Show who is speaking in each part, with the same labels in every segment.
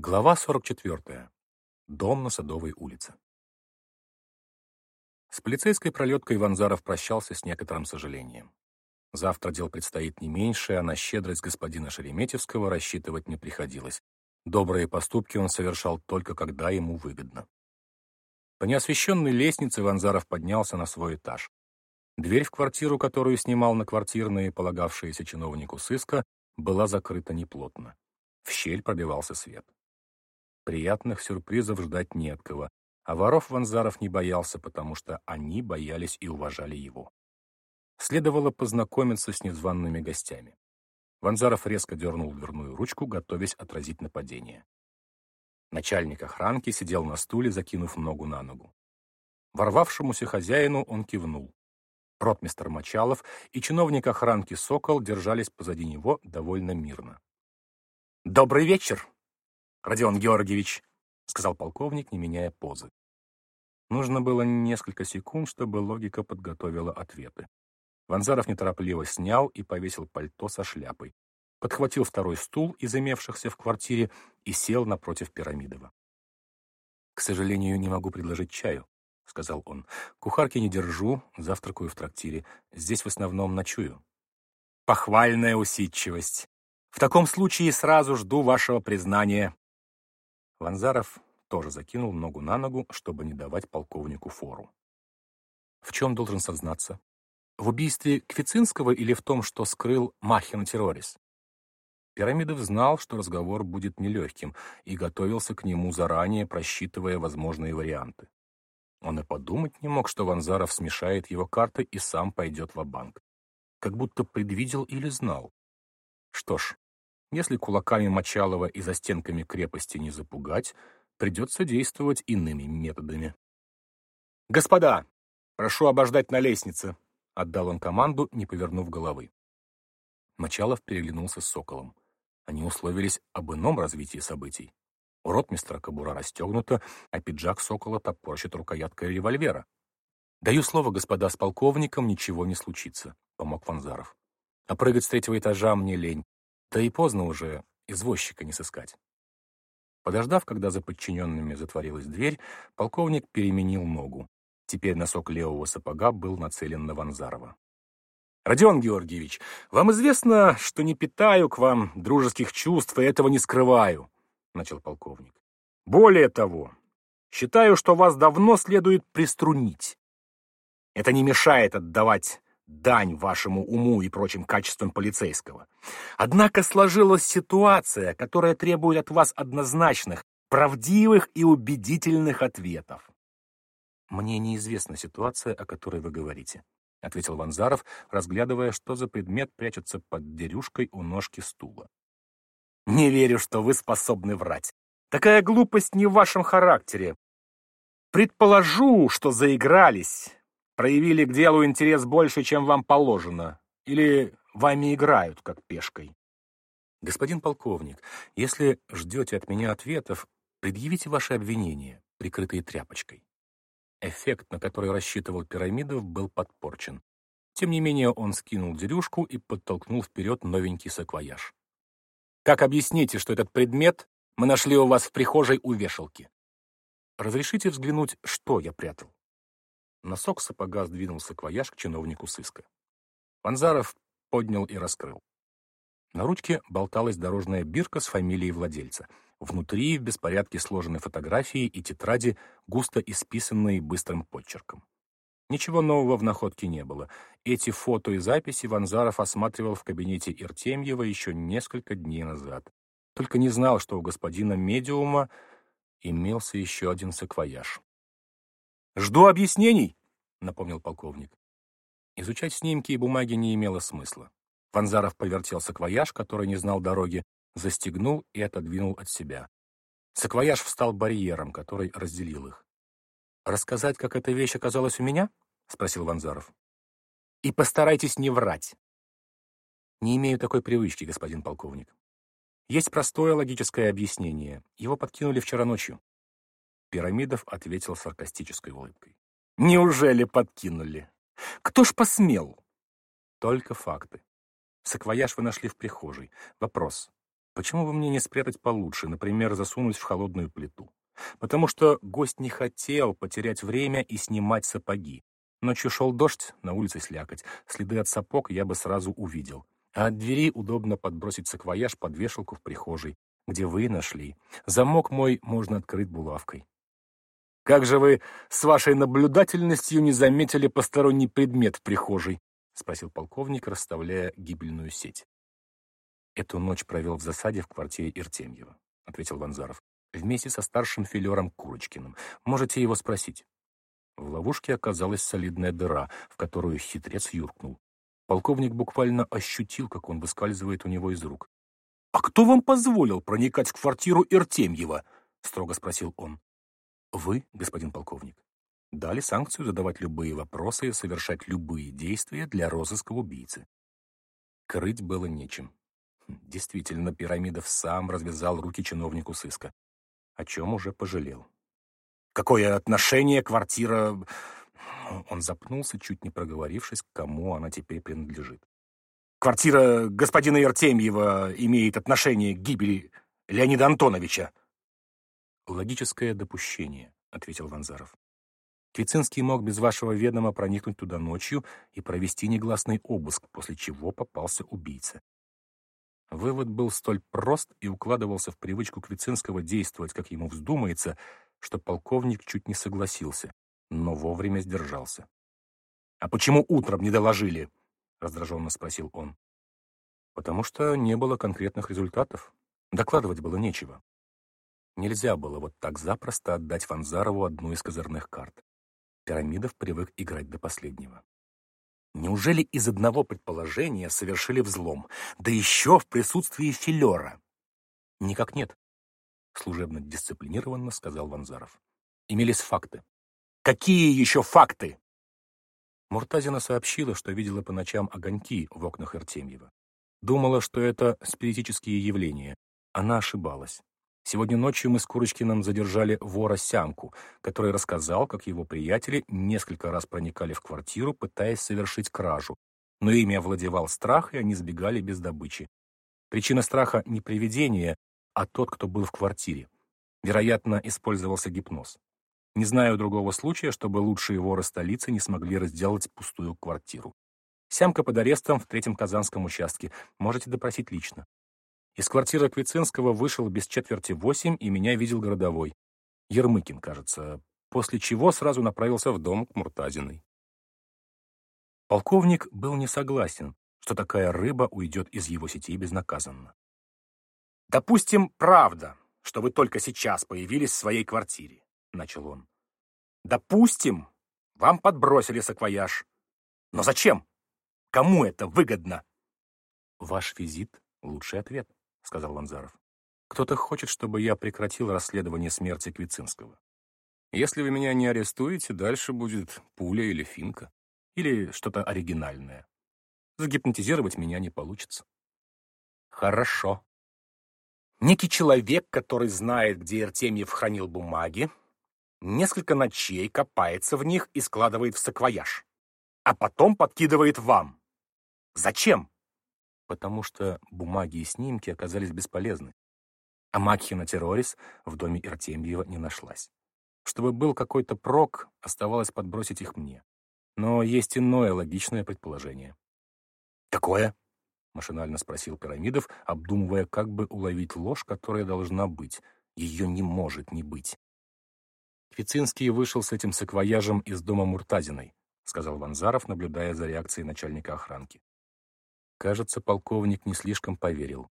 Speaker 1: Глава 44. Дом на Садовой улице. С полицейской пролеткой Ванзаров прощался с некоторым сожалением. Завтра дел предстоит не меньше, а на щедрость господина Шереметьевского рассчитывать не приходилось. Добрые поступки он совершал только когда ему выгодно. По неосвещенной лестнице Ванзаров поднялся на свой этаж. Дверь в квартиру, которую снимал на квартирные, полагавшиеся чиновнику сыска, была закрыта неплотно. В щель пробивался свет. Приятных сюрпризов ждать не от кого, а воров Ванзаров не боялся, потому что они боялись и уважали его. Следовало познакомиться с незваными гостями. Ванзаров резко дернул дверную ручку, готовясь отразить нападение. Начальник охранки сидел на стуле, закинув ногу на ногу. Ворвавшемуся хозяину он кивнул. Ротмистер Мочалов и чиновник охранки Сокол держались позади него довольно мирно. «Добрый вечер!» Родион Георгиевич», — сказал полковник, не меняя позы. Нужно было несколько секунд, чтобы логика подготовила ответы. Ванзаров неторопливо снял и повесил пальто со шляпой, подхватил второй стул из имевшихся в квартире и сел напротив Пирамидова. «К сожалению, не могу предложить чаю», — сказал он. «Кухарки не держу, завтракаю в трактире. Здесь в основном ночую». «Похвальная усидчивость. В таком случае сразу жду вашего признания Ванзаров тоже закинул ногу на ногу, чтобы не давать полковнику фору. В чем должен сознаться? В убийстве Квицинского или в том, что скрыл Махин террорис? Пирамидов знал, что разговор будет нелегким, и готовился к нему заранее, просчитывая возможные варианты. Он и подумать не мог, что Ванзаров смешает его карты и сам пойдет в банк Как будто предвидел или знал. Что ж, если кулаками Мочалова и за стенками крепости не запугать, придется действовать иными методами. «Господа, прошу обождать на лестнице», — отдал он команду, не повернув головы. Мочалов переглянулся с Соколом. Они условились об ином развитии событий. У ротмистра кобура расстегнута, а пиджак Сокола топорщит рукояткой револьвера. «Даю слово, господа, с полковником ничего не случится», — помог Ванзаров. «А прыгать с третьего этажа мне лень. Да и поздно уже извозчика не сыскать. Подождав, когда за подчиненными затворилась дверь, полковник переменил ногу. Теперь носок левого сапога был нацелен на Ванзарова. «Родион Георгиевич, вам известно, что не питаю к вам дружеских чувств и этого не скрываю», — начал полковник. «Более того, считаю, что вас давно следует приструнить. Это не мешает отдавать дань вашему уму и прочим качествам полицейского. Однако сложилась ситуация, которая требует от вас однозначных, правдивых и убедительных ответов. «Мне неизвестна ситуация, о которой вы говорите», — ответил Ванзаров, разглядывая, что за предмет прячется под дерюшкой у ножки стула. «Не верю, что вы способны врать. Такая глупость не в вашем характере. Предположу, что заигрались, проявили к делу интерес больше, чем вам положено, или вами играют, как пешкой. Господин полковник, если ждете от меня ответов, предъявите ваши обвинения, прикрытые тряпочкой. Эффект, на который рассчитывал Пирамидов, был подпорчен. Тем не менее, он скинул дерюшку и подтолкнул вперед новенький саквояж. «Как объясните, что этот предмет мы нашли у вас в прихожей у вешалки?» «Разрешите взглянуть, что я прятал?» Носок сапога сдвинулся квояж к чиновнику сыска. Ванзаров поднял и раскрыл. На ручке болталась дорожная бирка с фамилией владельца. Внутри в беспорядке сложены фотографии и тетради, густо исписанные быстрым подчерком. Ничего нового в находке не было. Эти фото и записи Ванзаров осматривал в кабинете Иртемьева еще несколько дней назад. Только не знал, что у господина медиума имелся еще один саквояж. «Жду объяснений», — напомнил полковник. Изучать снимки и бумаги не имело смысла. Ванзаров повертел саквояж, который не знал дороги, застегнул и отодвинул от себя. Саквояж встал барьером, который разделил их. «Рассказать, как эта вещь оказалась у меня?» — спросил Ванзаров. «И постарайтесь не врать». «Не имею такой привычки, господин полковник. Есть простое логическое объяснение. Его подкинули вчера ночью. Пирамидов ответил саркастической улыбкой. «Неужели подкинули? Кто ж посмел?» «Только факты. Саквояж вы нашли в прихожей. Вопрос. Почему бы мне не спрятать получше, например, засунуть в холодную плиту? Потому что гость не хотел потерять время и снимать сапоги. Ночью шел дождь, на улице слякоть. Следы от сапог я бы сразу увидел. А от двери удобно подбросить саквояж под вешалку в прихожей, где вы нашли. Замок мой можно открыть булавкой. «Как же вы с вашей наблюдательностью не заметили посторонний предмет в прихожей?» — спросил полковник, расставляя гибельную сеть. «Эту ночь провел в засаде в квартире Иртемьева», — ответил Ванзаров, «вместе со старшим филером Курочкиным. Можете его спросить». В ловушке оказалась солидная дыра, в которую хитрец юркнул. Полковник буквально ощутил, как он выскальзывает у него из рук. «А кто вам позволил проникать в квартиру Иртемьева?» — строго спросил он. «Вы, господин полковник, дали санкцию задавать любые вопросы и совершать любые действия для розыска убийцы. Крыть было нечем. Хм, действительно, Пирамидов сам развязал руки чиновнику сыска, о чем уже пожалел. Какое отношение квартира...» Он запнулся, чуть не проговорившись, кому она теперь принадлежит. «Квартира господина Артемьева имеет отношение к гибели Леонида Антоновича». «Логическое допущение», — ответил Ванзаров. Квицинский мог без вашего ведома проникнуть туда ночью и провести негласный обыск, после чего попался убийца. Вывод был столь прост и укладывался в привычку Квицинского действовать, как ему вздумается, что полковник чуть не согласился, но вовремя сдержался. «А почему утром не доложили?» — раздраженно спросил он. «Потому что не было конкретных результатов. Докладывать было нечего. Нельзя было вот так запросто отдать Ванзарову одну из козырных карт. Пирамидов привык играть до последнего. Неужели из одного предположения совершили взлом, да еще в присутствии филера? Никак нет служебно дисциплинированно сказал Ванзаров. Имелись факты. Какие еще факты? Муртазина сообщила, что видела по ночам огоньки в окнах Артемьева. Думала, что это спиритические явления. Она ошибалась. Сегодня ночью мы с Курочкиным задержали вора Сямку, который рассказал, как его приятели несколько раз проникали в квартиру, пытаясь совершить кражу. Но ими овладевал страх, и они сбегали без добычи. Причина страха не привидение, а тот, кто был в квартире. Вероятно, использовался гипноз. Не знаю другого случая, чтобы лучшие воры столицы не смогли разделать пустую квартиру. Сямка под арестом в третьем казанском участке. Можете допросить лично. Из квартиры Квицинского вышел без четверти восемь, и меня видел городовой. Ермыкин, кажется, после чего сразу направился в дом к Муртазиной. Полковник был не согласен, что такая рыба уйдет из его сетей безнаказанно. «Допустим, правда, что вы только сейчас появились в своей квартире», — начал он. «Допустим, вам подбросили саквояж. Но зачем? Кому это выгодно?» «Ваш визит — лучший ответ», — сказал Ванзаров. «Кто-то хочет, чтобы я прекратил расследование смерти Квицинского. Если вы меня не арестуете, дальше будет пуля или финка, или что-то оригинальное. Загипнотизировать меня не получится». «Хорошо», Некий человек, который знает, где Артемьев хранил бумаги, несколько ночей копается в них и складывает в саквояж, а потом подкидывает вам. Зачем? Потому что бумаги и снимки оказались бесполезны. А Макхина Террорис в доме Артемьева не нашлась. Чтобы был какой-то прок, оставалось подбросить их мне. Но есть иное логичное предположение. Какое? машинально спросил Пирамидов, обдумывая, как бы уловить ложь, которая должна быть. Ее не может не быть. Квицинский вышел с этим саквояжем из дома Муртазиной, сказал Ванзаров, наблюдая за реакцией начальника охранки. Кажется, полковник не слишком поверил.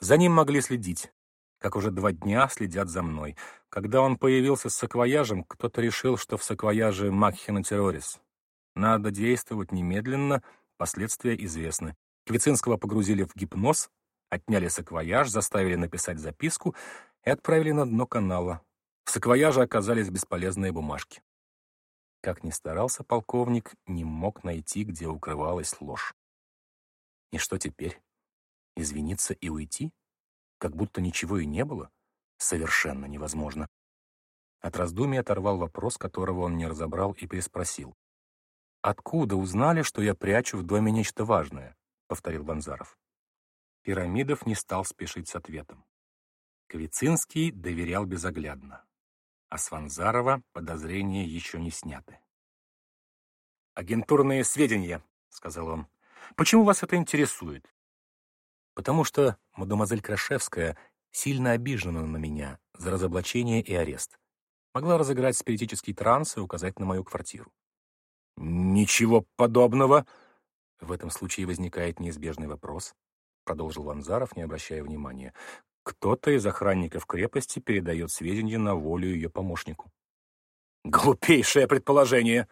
Speaker 1: За ним могли следить, как уже два дня следят за мной. Когда он появился с саквояжем, кто-то решил, что в саквояже Макхина террорис. Надо действовать немедленно, последствия известны. Квицинского погрузили в гипноз, отняли саквояж, заставили написать записку и отправили на дно канала. В саквояже оказались бесполезные бумажки. Как ни старался полковник, не мог найти, где укрывалась ложь. И что теперь? Извиниться и уйти? Как будто ничего и не было? Совершенно невозможно. От раздумий оторвал вопрос, которого он не разобрал, и переспросил. «Откуда узнали, что я прячу в доме нечто важное?» повторил Ванзаров. Пирамидов не стал спешить с ответом. Квицинский доверял безоглядно, а с Ванзарова подозрения еще не сняты. «Агентурные сведения», — сказал он. «Почему вас это интересует?» «Потому что мадемуазель Крашевская сильно обижена на меня за разоблачение и арест. Могла разыграть спиритический транс и указать на мою квартиру. «Ничего подобного!» В этом случае возникает неизбежный вопрос, продолжил Ванзаров, не обращая внимания. Кто-то из охранников крепости передает сведения на волю ее помощнику. Глупейшее предположение!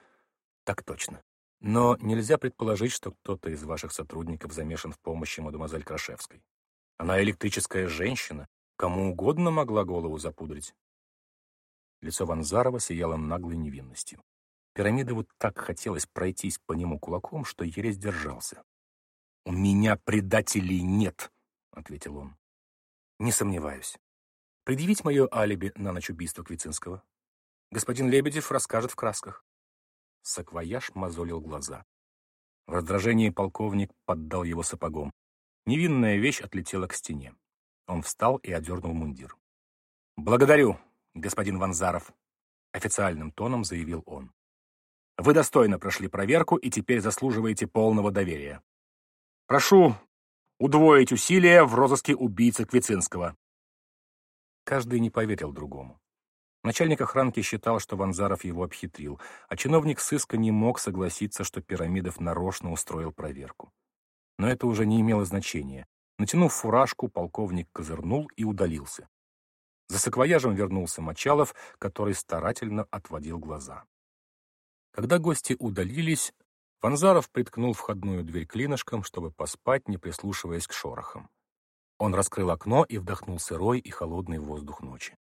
Speaker 1: Так точно. Но нельзя предположить, что кто-то из ваших сотрудников замешан в помощи мадемуазель Крашевской. Она электрическая женщина, кому угодно могла голову запудрить. Лицо Ванзарова сияло наглой невинностью. Пирамидову так хотелось пройтись по нему кулаком, что еле сдержался. «У меня предателей нет», — ответил он. «Не сомневаюсь. Предъявить мое алиби на ночь убийства Квицинского. Господин Лебедев расскажет в красках». Саквояж мозолил глаза. В раздражении полковник поддал его сапогом. Невинная вещь отлетела к стене. Он встал и одернул мундир. «Благодарю, господин Ванзаров», — официальным тоном заявил он. Вы достойно прошли проверку и теперь заслуживаете полного доверия. Прошу удвоить усилия в розыске убийцы Квицинского. Каждый не поверил другому. Начальник охранки считал, что Ванзаров его обхитрил, а чиновник сыска не мог согласиться, что Пирамидов нарочно устроил проверку. Но это уже не имело значения. Натянув фуражку, полковник козырнул и удалился. За саквояжем вернулся Мочалов, который старательно отводил глаза. Когда гости удалились, Ванзаров приткнул входную дверь клинышком, чтобы поспать, не прислушиваясь к шорохам. Он раскрыл окно и вдохнул сырой и холодный воздух ночи.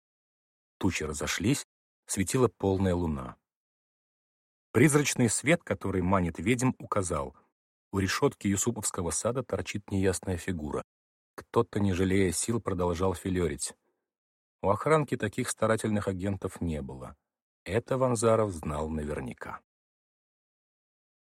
Speaker 1: Тучи разошлись, светила полная луна. Призрачный свет, который манит ведьм, указал. У решетки Юсуповского сада торчит неясная фигура. Кто-то, не жалея сил, продолжал филерить. У охранки таких старательных агентов не было. Это Ванзаров знал наверняка.